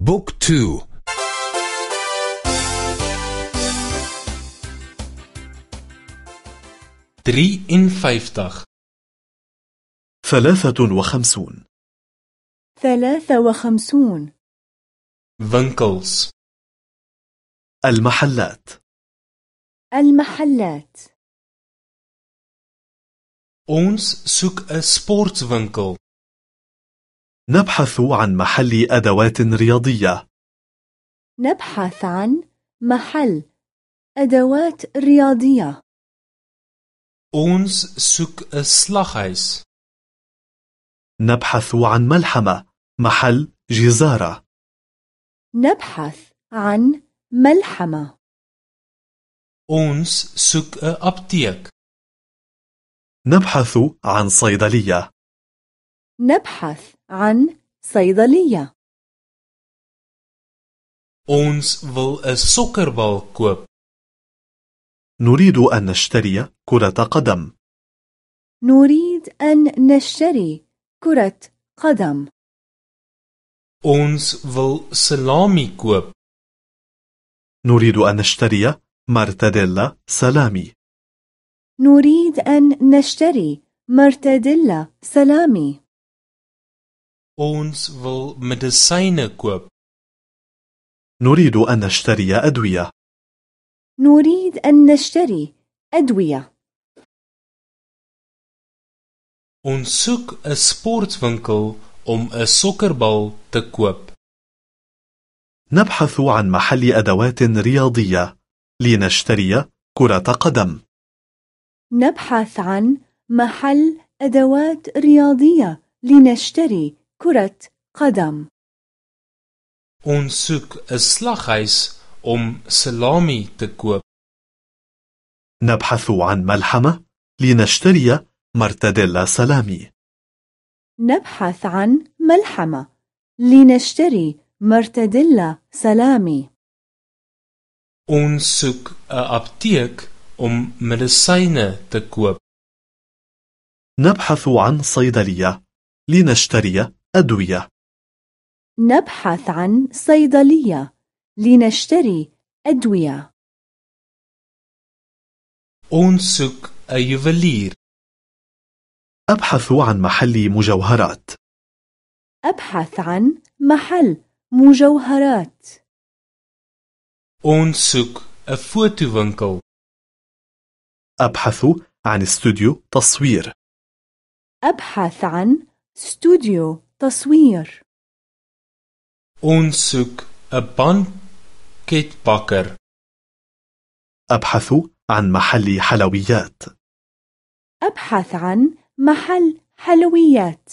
book two. Drie en vyftig ثلاثة وخمسون. ثلاثة وخمسون. Winkels المحلات. المحلات. Ons soek 'n sportwinkel. نبحث عن محل أدوات رياضية. نبحث عن محل أدوات رياضية. Ons soek 'n slaghuis. نبحث عن ملحمة محل جزارة. نبحث عن ملحمة. Ons soek 'n apteek. نبحث عن صيدلية. نبحث عن صيدلية. Ons wil 'n sokkerbal koop. نريد أن نشتري كرة قدم. نريد أن نشتري كرة قدم. Ons wil salami koop. نريد أن نشتري مرتديلا سلامي. نريد أن نشتري مرتديلا سلامي. Ons wil medisyne koop. نريد أن نشتري أدوية. نريد أن نشتري أدوية. Ons soek 'n sportwinkel om 'n sokkerbal te koop. نبحث عن محل أدوات رياضية. لنشتري كرة قدم. نبحث عن محل أدوات رياضية. لنشتري كرة قدم Ons soek 'n slaghuis om salami te koop. نبحث عن ملحمة لنشتري مرتديلا سلامي نبحث عن ملحمة لنشتري مرتديلا سلامي Ons soek 'n apteek om medisyne te koop. نبحث عن صيدلية لنشتري أدوية نبحث عن صيدلية لنشتري أدوية. 'n juwelier. أبحث عن محل مجوهرات. أبحث عن محل مجوهرات. 'n fotowinkel. أبحث عن استوديو تصوير. أبحث عن استوديو تصوير. Ons soek 'n banketbakker. أبحث عن محل حلويات. أبحث عن محل حلويات.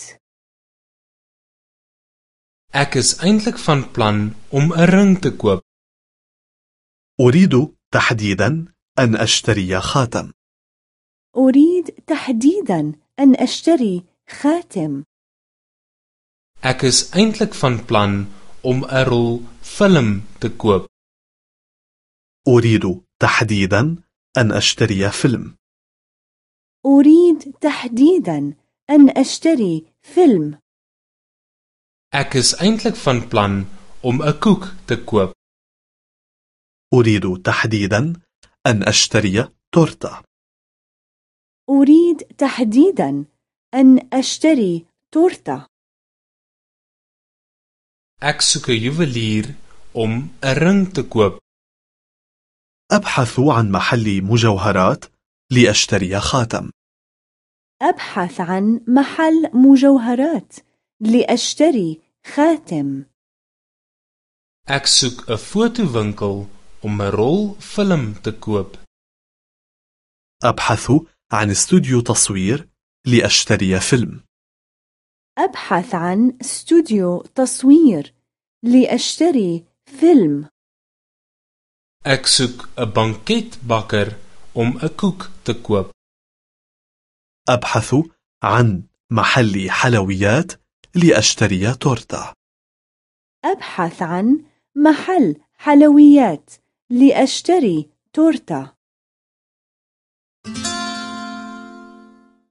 Ek is eintlik van plan om 'n ring te koop. أريد تحديدا أن أشتري خاتم. أريد تحديدا أن أشتري خاتم. Ek is eintlik van plan om 'n rol film te koop. أريد تحديدا أن أشتري فيلم أريد تحديدا أن أشتري فيلم Ek is eintlik van plan om 'n koek te koop. أريد تحديدا أن أشتري تورتة أريد تحديدا أن أشتري تورتة Ek soek 'n juwelier om 'n ring te koop. أبحث عن محل مجوهرات لأشتري خاتم أبحث عن محل مجوهرات لأشتري خاتم Ek soek 'n fotowinkel om 'n rol film te koop. أبحث عن استوديو تصوير لأشتري فيلم أبحث عن استوديو تصوير لأشتري فيلم. Ek soek 'n banketbakker om 'n koek te koop. أبحث عن محل حلويات لأشتري تورتة. أبحث عن محل حلويات لأشتري تورتة.